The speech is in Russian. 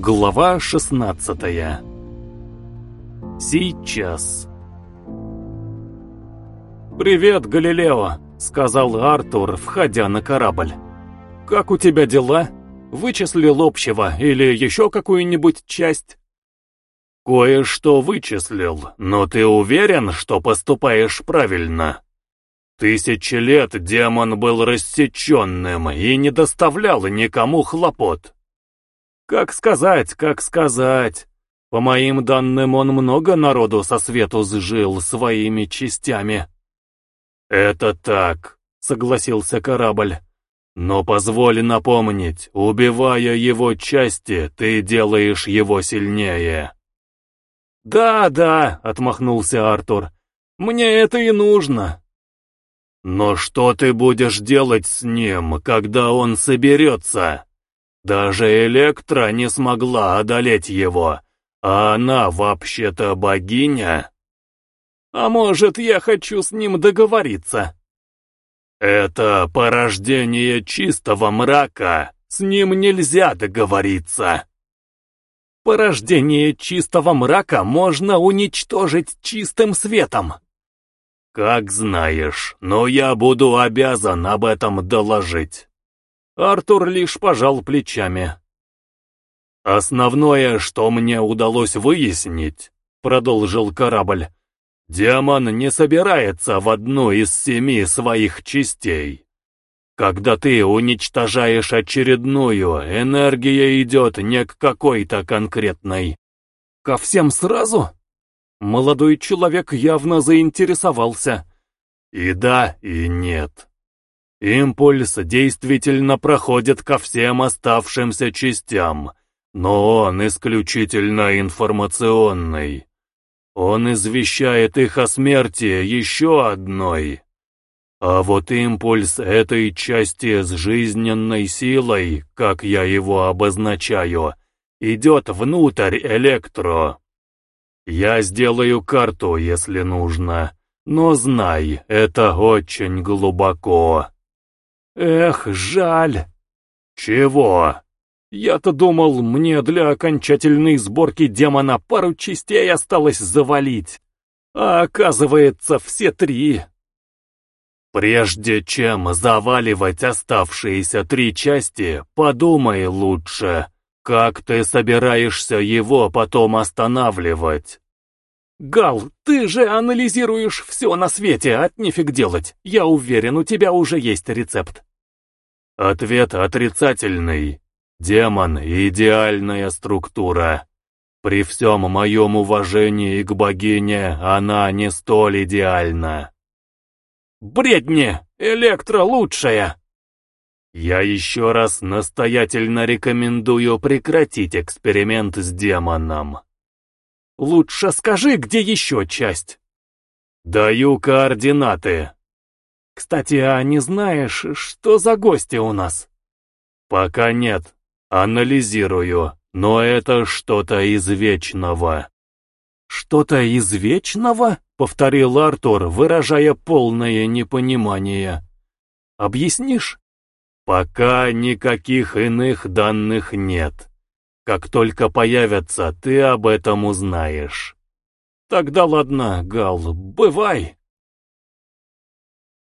Глава 16 Сейчас «Привет, Галилео», — сказал Артур, входя на корабль. «Как у тебя дела? Вычислил общего или еще какую-нибудь часть?» «Кое-что вычислил, но ты уверен, что поступаешь правильно?» Тысячи лет демон был рассеченным и не доставлял никому хлопот. Как сказать, как сказать. По моим данным, он много народу со свету сжил своими частями. Это так, согласился корабль. Но позволь напомнить, убивая его части, ты делаешь его сильнее. Да, да, отмахнулся Артур. Мне это и нужно. Но что ты будешь делать с ним, когда он соберется? Даже Электра не смогла одолеть его, а она вообще-то богиня. А может, я хочу с ним договориться? Это порождение чистого мрака, с ним нельзя договориться. Порождение чистого мрака можно уничтожить чистым светом. «Как знаешь, но я буду обязан об этом доложить». Артур лишь пожал плечами. «Основное, что мне удалось выяснить», — продолжил корабль, — «демон не собирается в одну из семи своих частей. Когда ты уничтожаешь очередную, энергия идет не к какой-то конкретной». «Ко всем сразу?» Молодой человек явно заинтересовался. И да, и нет. Импульс действительно проходит ко всем оставшимся частям, но он исключительно информационный. Он извещает их о смерти еще одной. А вот импульс этой части с жизненной силой, как я его обозначаю, идет внутрь электро. Я сделаю карту, если нужно, но знай, это очень глубоко. Эх, жаль. Чего? Я-то думал, мне для окончательной сборки демона пару частей осталось завалить. А оказывается, все три. Прежде чем заваливать оставшиеся три части, подумай лучше, как ты собираешься его потом останавливать? Гал, ты же анализируешь все на свете, от нефиг делать. Я уверен, у тебя уже есть рецепт. Ответ отрицательный. Демон — идеальная структура. При всем моем уважении к богине, она не столь идеальна. Бредни! Электро лучшая! Я еще раз настоятельно рекомендую прекратить эксперимент с демоном. Лучше скажи, где еще часть. Даю координаты. Кстати, а не знаешь, что за гости у нас? Пока нет. Анализирую, но это что-то из вечного. Что-то из вечного? Повторил Артур, выражая полное непонимание. Объяснишь? Пока никаких иных данных нет. Как только появятся, ты об этом узнаешь. Тогда ладно, Гал, бывай.